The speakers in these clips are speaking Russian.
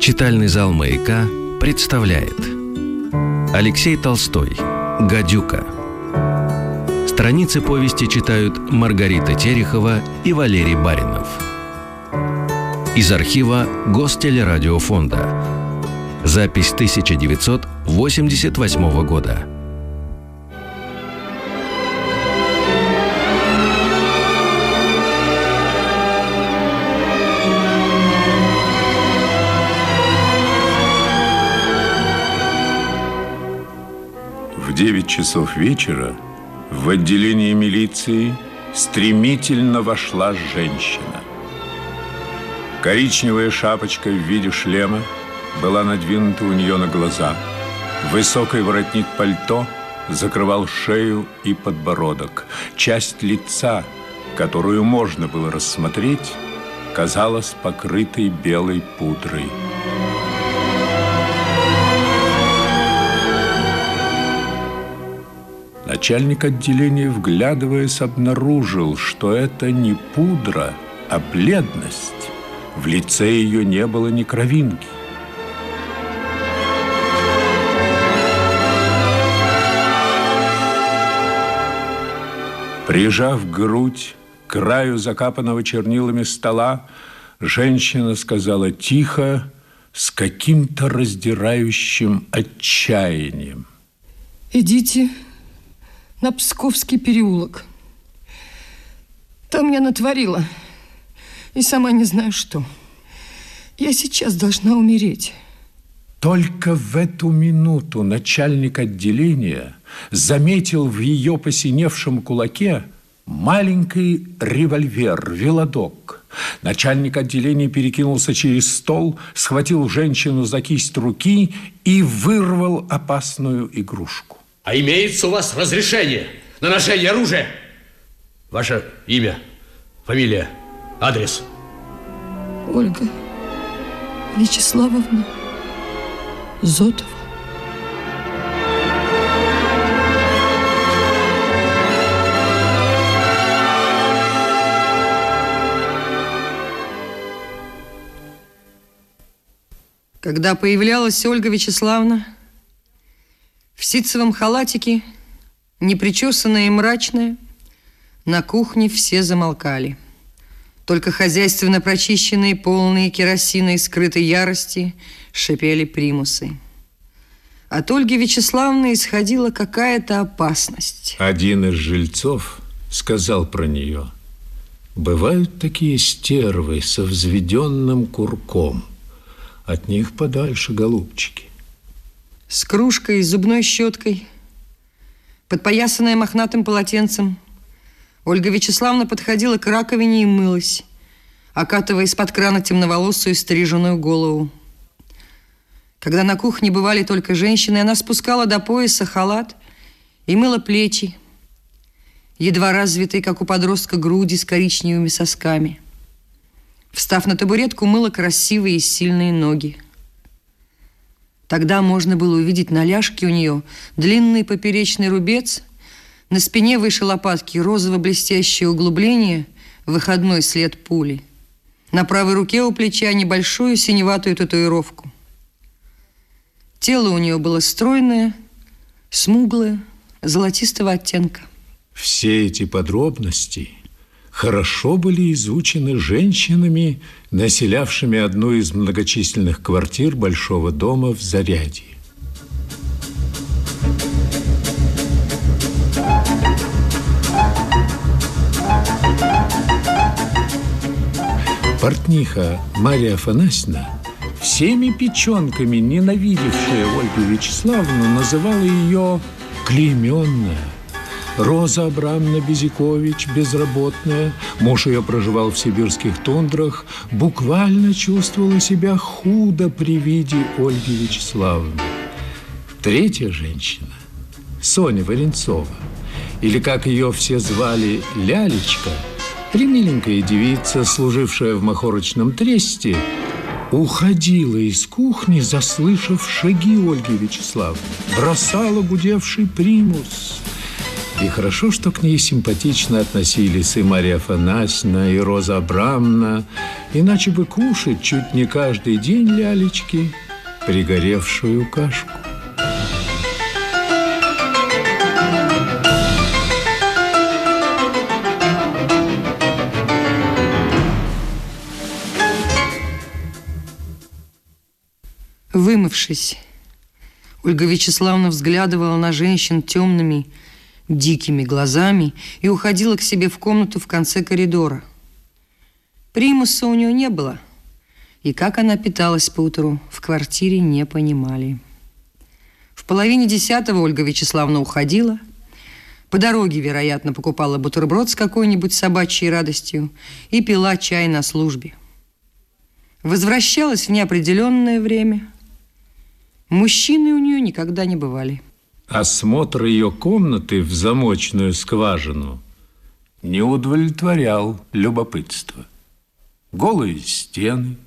Читальный зал «Маяка» представляет Алексей Толстой «Гадюка» Страницы повести читают Маргарита Терехова и Валерий Баринов. Из архива Гостелерадиофонда. Запись 1988 года 9 часов вечера в отделении милиции стремительно вошла женщина. Коричневая шапочка в виде шлема была надвинута у нее на глаза. Высокий воротник пальто закрывал шею и подбородок. Часть лица, которую можно было рассмотреть, казалась покрытой белой пудрой. Начальник отделения, вглядываясь, обнаружил, что это не пудра, а бледность. В лице ее не было ни кровинки. Прижав грудь к краю закапанного чернилами стола, женщина сказала тихо, с каким-то раздирающим отчаянием. Идите на Псковский переулок. Там я натворила. И сама не знаю что. Я сейчас должна умереть. Только в эту минуту начальник отделения заметил в ее посиневшем кулаке маленький револьвер, велодок. Начальник отделения перекинулся через стол, схватил женщину за кисть руки и вырвал опасную игрушку. А имеется у вас разрешение на ношение оружия? Ваше имя, фамилия, адрес? Ольга Вячеславовна Зотова. Когда появлялась Ольга Вячеславовна, в ситцевом халатике, непричесанная и мрачная, на кухне все замолкали. Только хозяйственно прочищенные, полные керосина и скрытой ярости шипели примусы. От Ольги Вячеславовны исходила какая-то опасность. Один из жильцов сказал про нее, бывают такие стервы со взведенным курком. От них подальше, голубчики с кружкой, с зубной щеткой, подпоясанная мохнатым полотенцем. Ольга Вячеславовна подходила к раковине и мылась, окатывая из-под крана темноволосую стриженную голову. Когда на кухне бывали только женщины, она спускала до пояса халат и мыла плечи, едва развитые, как у подростка, груди с коричневыми сосками. Встав на табуретку, мыла красивые и сильные ноги. Тогда можно было увидеть на ляжке у нее длинный поперечный рубец, на спине выше лопатки розово-блестящее углубление, выходной след пули. На правой руке у плеча небольшую синеватую татуировку. Тело у нее было стройное, смуглое, золотистого оттенка. Все эти подробности хорошо были изучены женщинами, населявшими одну из многочисленных квартир большого дома в Зарядье. Портниха Мария Афанасьевна, всеми печенками ненавидевшая Ольгу Вячеславовну, называла ее «клейменная», Роза Абрамовна Безикович, безработная, муж ее проживал в сибирских тундрах, буквально чувствовала себя худо при виде Ольги Вячеславовны. Третья женщина, Соня Варенцова, или, как ее все звали, Лялечка, примиленькая девица, служившая в махорочном тресте, уходила из кухни, заслышав шаги Ольги Вячеславовны, бросала гудевший примус – И хорошо, что к ней симпатично относились и Мария Афанасьевна, и Роза Абрамовна, иначе бы кушать чуть не каждый день лялечки пригоревшую кашку. Вымывшись, Ольга Вячеславовна взглядывала на женщин темными, дикими глазами и уходила к себе в комнату в конце коридора. Примуса у нее не было, и как она питалась поутру, в квартире не понимали. В половине десятого Ольга Вячеславовна уходила. По дороге, вероятно, покупала бутерброд с какой-нибудь собачьей радостью и пила чай на службе. Возвращалась в неопределенное время – Мужчины у нее никогда не бывали. Осмотр ее комнаты в замочную скважину не удовлетворял любопытство. Голые стены,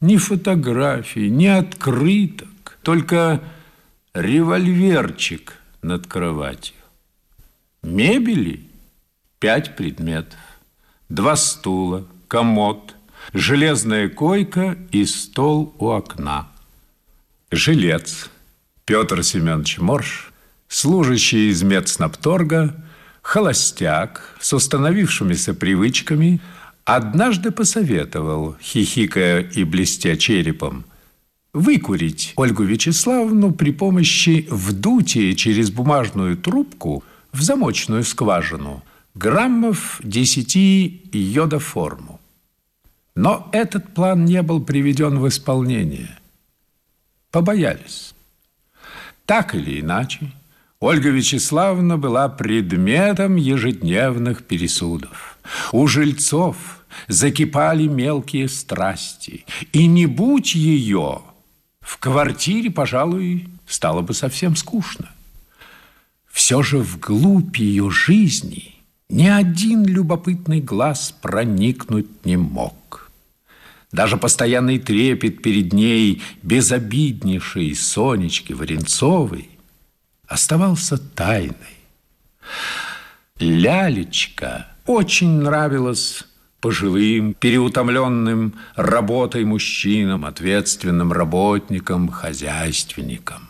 ни фотографий, ни открыток, только револьверчик над кроватью. Мебели пять предметов, два стула, комод, железная койка и стол у окна – жилец Петр Семенович Морш, служащий из медснабторга, холостяк с установившимися привычками, однажды посоветовал, хихикая и блестя черепом, выкурить Ольгу Вячеславовну при помощи вдутия через бумажную трубку в замочную скважину граммов 10 йодоформу. Но этот план не был приведен в исполнение – побоялись. Так или иначе, Ольга Вячеславовна была предметом ежедневных пересудов. У жильцов закипали мелкие страсти, и не будь ее, в квартире, пожалуй, стало бы совсем скучно. Все же вглубь ее жизни ни один любопытный глаз проникнуть не мог. Даже постоянный трепет перед ней безобиднейшей Сонечки Варенцовой оставался тайной. Лялечка очень нравилась пожилым, переутомленным работой мужчинам, ответственным работникам, хозяйственникам.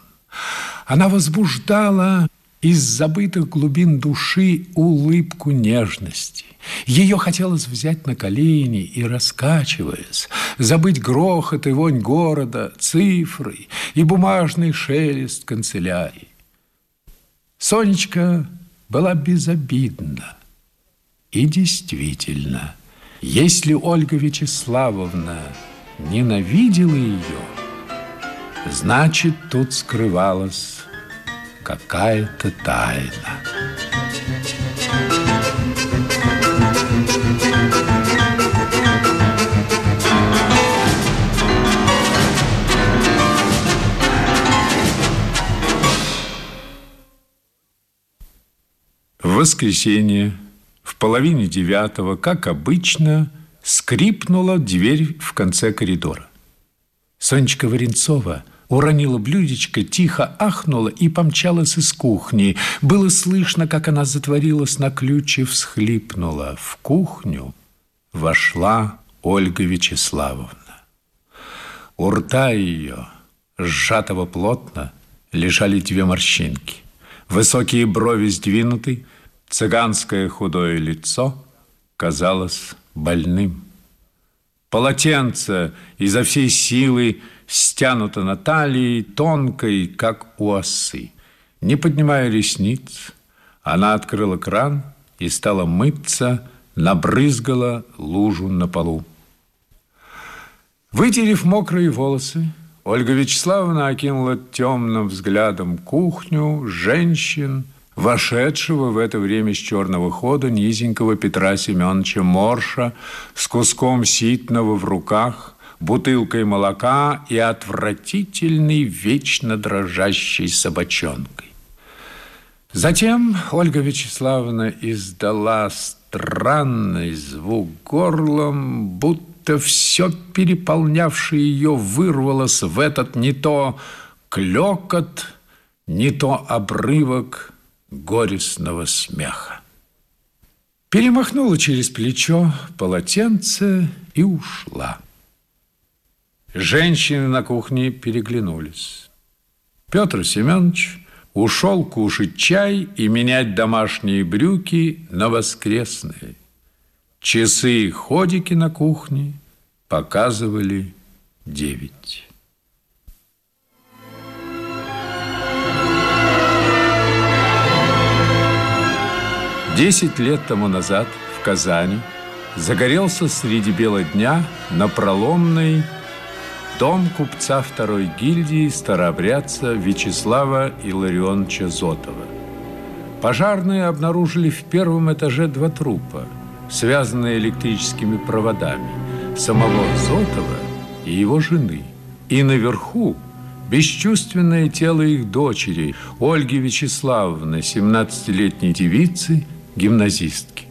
Она возбуждала из забытых глубин души улыбку нежности. Ее хотелось взять на колени и, раскачиваясь, забыть грохот и вонь города, цифры и бумажный шелест канцелярии. Сонечка была безобидна. И действительно, если Ольга Вячеславовна ненавидела ее, значит, тут скрывалась какая-то тайна. Воскресенье в половине девятого, как обычно, скрипнула дверь в конце коридора. Сонечка Варенцова – уронила блюдечко, тихо ахнула и помчалась из кухни. Было слышно, как она затворилась на ключ и всхлипнула. В кухню вошла Ольга Вячеславовна. У рта ее, сжатого плотно, лежали две морщинки. Высокие брови сдвинуты, цыганское худое лицо казалось больным. Полотенце изо всей силы стянуто на талии, тонкой, как у осы. Не поднимая ресниц, она открыла кран и стала мыться, набрызгала лужу на полу. Вытерев мокрые волосы, Ольга Вячеславовна окинула темным взглядом кухню, женщин, вошедшего в это время с черного хода низенького Петра Семеновича Морша с куском ситного в руках, бутылкой молока и отвратительной, вечно дрожащей собачонкой. Затем Ольга Вячеславовна издала странный звук горлом, будто все переполнявшее ее вырвалось в этот не то клекот, не то обрывок горестного смеха. Перемахнула через плечо полотенце и ушла. Женщины на кухне переглянулись. Петр Семенович ушел кушать чай и менять домашние брюки на воскресные. Часы и ходики на кухне показывали девять. Десять лет тому назад в Казани загорелся среди бела дня на проломной дом купца второй гильдии старообрядца Вячеслава Илларионовича Зотова. Пожарные обнаружили в первом этаже два трупа, связанные электрическими проводами, самого Зотова и его жены. И наверху бесчувственное тело их дочери, Ольги Вячеславовны, 17-летней девицы, гимназистки.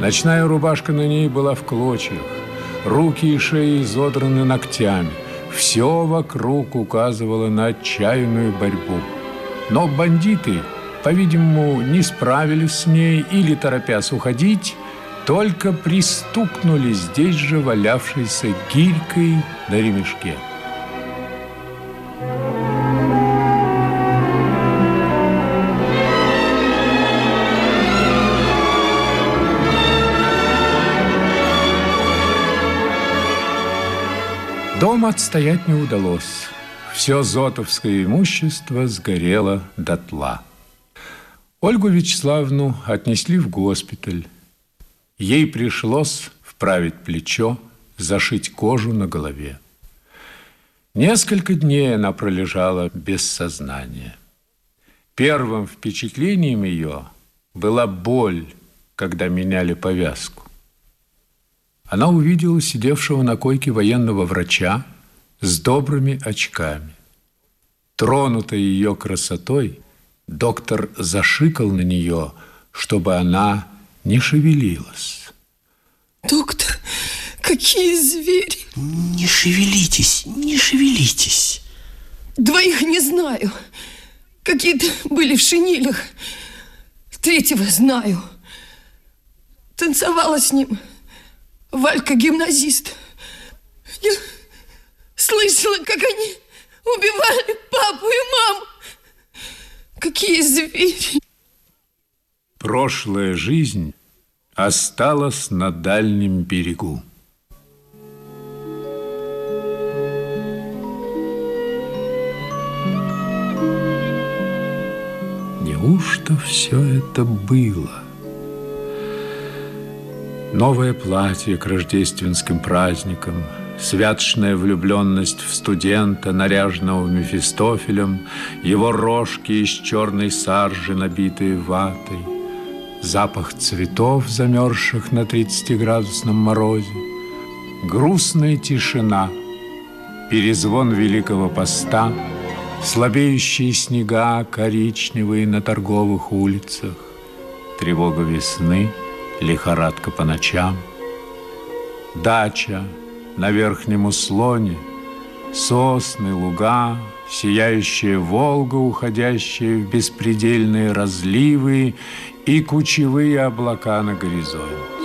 Ночная рубашка на ней была в клочьях, руки и шеи изодраны ногтями. Все вокруг указывало на отчаянную борьбу. Но бандиты, по-видимому, не справились с ней или, торопясь уходить, только пристукнули здесь же валявшейся гирькой на ремешке. Дом отстоять не удалось. Все зотовское имущество сгорело дотла. Ольгу Вячеславовну отнесли в госпиталь. Ей пришлось вправить плечо, зашить кожу на голове. Несколько дней она пролежала без сознания. Первым впечатлением ее была боль, когда меняли повязку она увидела сидевшего на койке военного врача с добрыми очками. Тронутая ее красотой, доктор зашикал на нее, чтобы она не шевелилась. Доктор, какие звери! Не шевелитесь, не шевелитесь. Двоих не знаю. Какие-то были в шинелях. Третьего знаю. Танцевала с ним. Валька гимназист. Я слышала, как они убивали папу и маму. Какие звери. Прошлая жизнь осталась на дальнем берегу. Неужто все это было? Новое платье к рождественским праздникам, святочная влюбленность в студента, наряженного Мефистофелем, его рожки из черной саржи, набитые ватой, запах цветов, замерзших на 30-градусном морозе, грустная тишина, перезвон Великого Поста, слабеющие снега коричневые на торговых улицах, тревога весны — лихорадка по ночам. Дача на верхнем услоне, сосны, луга, сияющая Волга, уходящая в беспредельные разливы и кучевые облака на горизонте.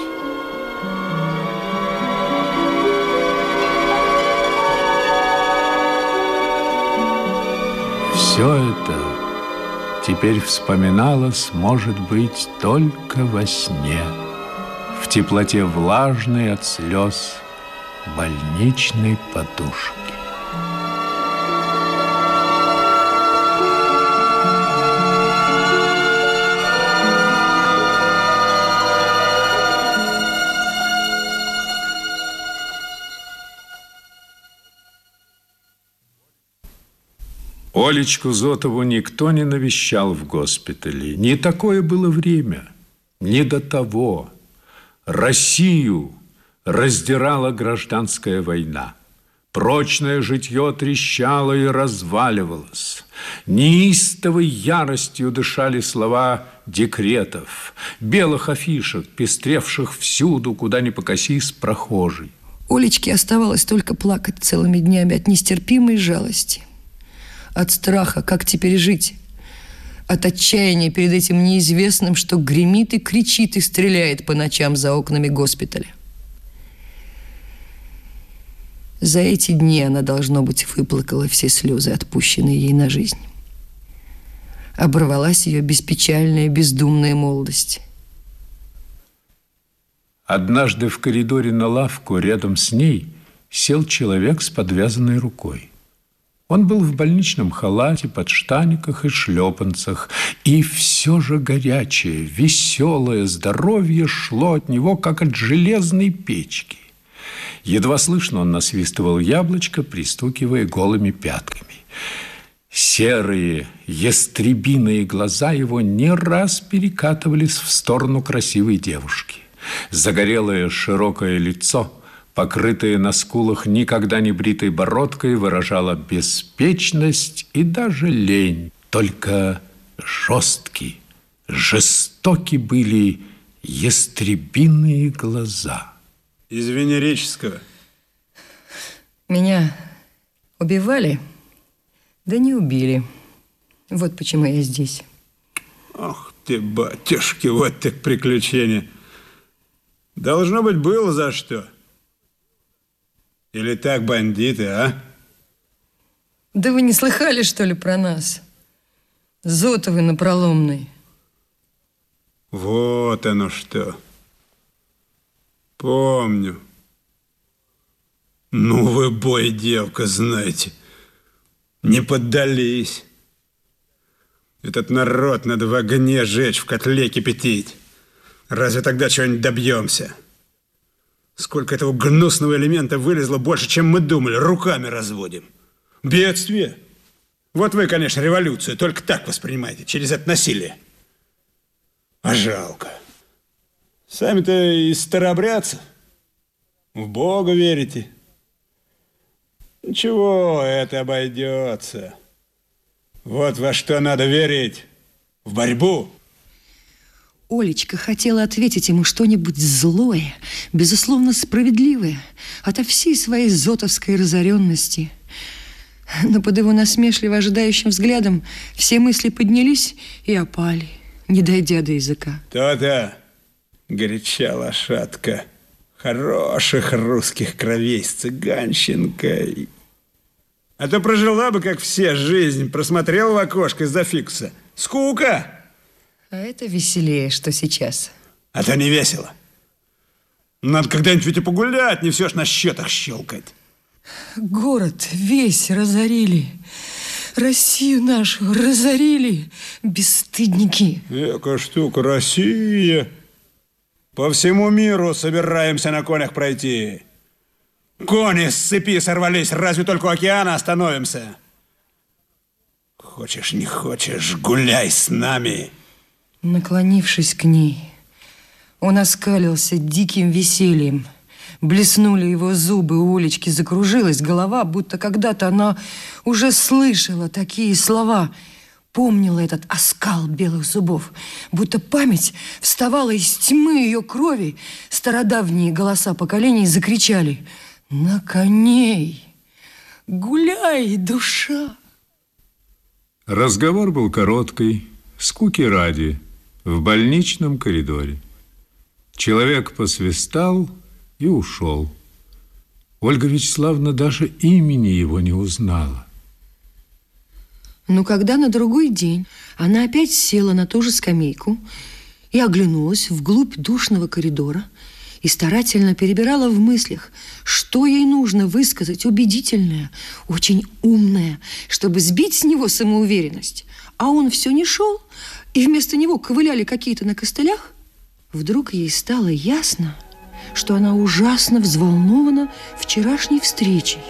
Все это теперь вспоминалось, может быть, только во сне, в теплоте влажной от слез больничной подушки. Олечку Зотову никто не навещал в госпитале. Не такое было время, не до того. Россию раздирала гражданская война. Прочное житье трещало и разваливалось. Неистовой яростью дышали слова декретов, белых афишек, пестревших всюду, куда ни покосись прохожий. Олечке оставалось только плакать целыми днями от нестерпимой жалости, от страха, как теперь жить, от отчаяния перед этим неизвестным, что гремит и кричит и стреляет по ночам за окнами госпиталя. За эти дни она, должно быть, выплакала все слезы, отпущенные ей на жизнь. Оборвалась ее беспечальная, бездумная молодость. Однажды в коридоре на лавку рядом с ней сел человек с подвязанной рукой. Он был в больничном халате, под штаниках и шлепанцах, и все же горячее, веселое здоровье шло от него, как от железной печки. Едва слышно он насвистывал яблочко, пристукивая голыми пятками. Серые, ястребиные глаза его не раз перекатывались в сторону красивой девушки. Загорелое широкое лицо, покрытое на скулах никогда не бритой бородкой, выражало беспечность и даже лень. Только жесткие, жестоки были ястребиные глаза. Из Венерического. Меня убивали, да не убили. Вот почему я здесь. Ах ты, батюшки, вот так приключения. Должно быть, было за что. Или так бандиты, а? Да вы не слыхали, что ли, про нас? Зотовы напроломный. Вот оно что. Помню. Ну вы бой, девка, знаете. Не поддались. Этот народ надо в огне жечь, в котле кипятить. Разве тогда чего-нибудь добьемся? Сколько этого гнусного элемента вылезло больше, чем мы думали. Руками разводим. Бедствие. Вот вы, конечно, революцию только так воспринимаете, через это насилие. А жалко. Сами-то из старообрядцев. В Бога верите. Ничего, это обойдется. Вот во что надо верить. В борьбу. Олечка хотела ответить ему что-нибудь злое, безусловно справедливое, ото всей своей зотовской разоренности. Но под его насмешливо ожидающим взглядом все мысли поднялись и опали, не дойдя до языка. То-то, горяча лошадка, хороших русских кровей с цыганщинкой. А то прожила бы, как все, жизнь, просмотрела в окошко из-за фикса. Скука! А это веселее, что сейчас. А то не весело. Надо когда-нибудь ведь и погулять, не все ж на счетах щелкать. Город весь разорили. Россию нашу разорили, бесстыдники. Эка штука, Россия. По всему миру собираемся на конях пройти. Кони с цепи сорвались, разве только у океана остановимся. Хочешь, не хочешь, гуляй с нами. Наклонившись к ней, он оскалился диким весельем. Блеснули его зубы, у Олечки закружилась голова, будто когда-то она уже слышала такие слова. Помнила этот оскал белых зубов, будто память вставала из тьмы ее крови. Стародавние голоса поколений закричали «На коней! Гуляй, душа!» Разговор был короткий, скуки ради – в больничном коридоре. Человек посвистал и ушел. Ольга Вячеславовна даже имени его не узнала. Но когда на другой день она опять села на ту же скамейку и оглянулась вглубь душного коридора и старательно перебирала в мыслях, что ей нужно высказать убедительное, очень умное, чтобы сбить с него самоуверенность, а он все не шел, и вместо него ковыляли какие-то на костылях, вдруг ей стало ясно, что она ужасно взволнована вчерашней встречей.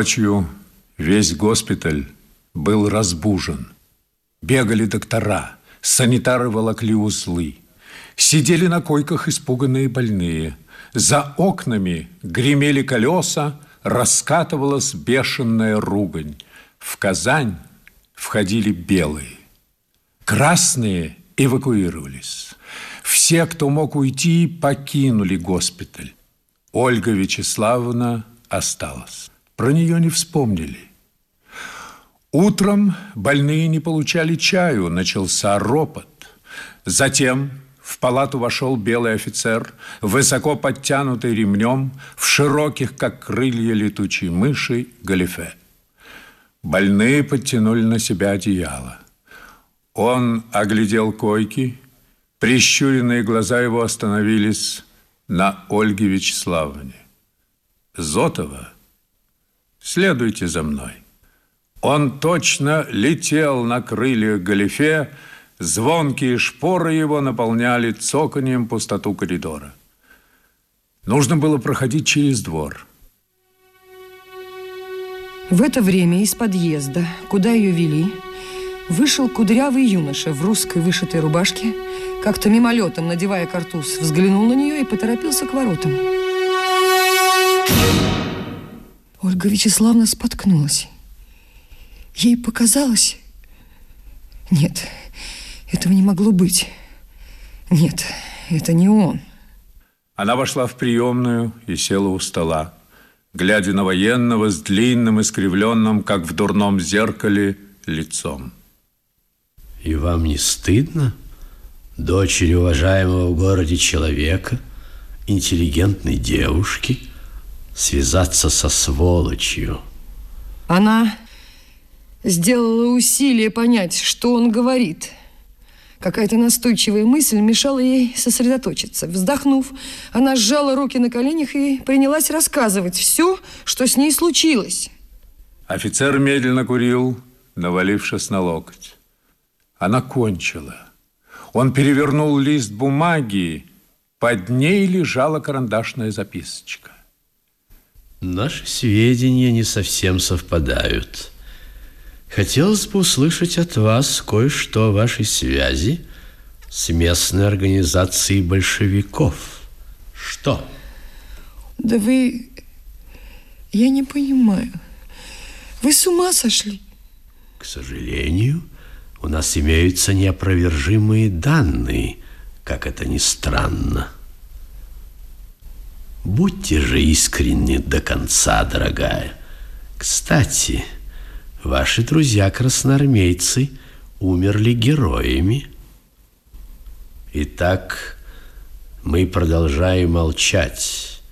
Ночью весь госпиталь был разбужен. Бегали доктора, санитары волокли узлы. Сидели на койках испуганные больные. За окнами гремели колеса, раскатывалась бешеная ругань. В Казань входили белые. Красные эвакуировались. Все, кто мог уйти, покинули госпиталь. Ольга Вячеславовна осталась. Про нее не вспомнили. Утром больные не получали чаю, начался ропот. Затем в палату вошел белый офицер, высоко подтянутый ремнем, в широких, как крылья летучей мыши, галифе. Больные подтянули на себя одеяло. Он оглядел койки, прищуренные глаза его остановились на Ольге Вячеславовне. Зотова, следуйте за мной. Он точно летел на крыльях галифе, звонкие шпоры его наполняли цоканьем пустоту коридора. Нужно было проходить через двор. В это время из подъезда, куда ее вели, вышел кудрявый юноша в русской вышитой рубашке, как-то мимолетом, надевая картуз, взглянул на нее и поторопился к воротам. Ольга Вячеславна споткнулась. Ей показалось... Нет, этого не могло быть. Нет, это не он. Она вошла в приемную и села у стола, глядя на военного с длинным, искривленным, как в дурном зеркале, лицом. И вам не стыдно, дочери уважаемого в городе человека, интеллигентной девушки, связаться со сволочью? Она сделала усилие понять, что он говорит. Какая-то настойчивая мысль мешала ей сосредоточиться. Вздохнув, она сжала руки на коленях и принялась рассказывать все, что с ней случилось. Офицер медленно курил, навалившись на локоть. Она кончила. Он перевернул лист бумаги, под ней лежала карандашная записочка. Наши сведения не совсем совпадают. Хотелось бы услышать от вас кое-что о вашей связи с местной организацией большевиков. Что? Да вы... Я не понимаю. Вы с ума сошли? К сожалению, у нас имеются неопровержимые данные, как это ни странно. Будьте же искренни до конца, дорогая. Кстати, ваши друзья-красноармейцы умерли героями. Итак, мы продолжаем молчать.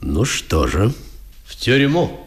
Ну что же, в тюрьму.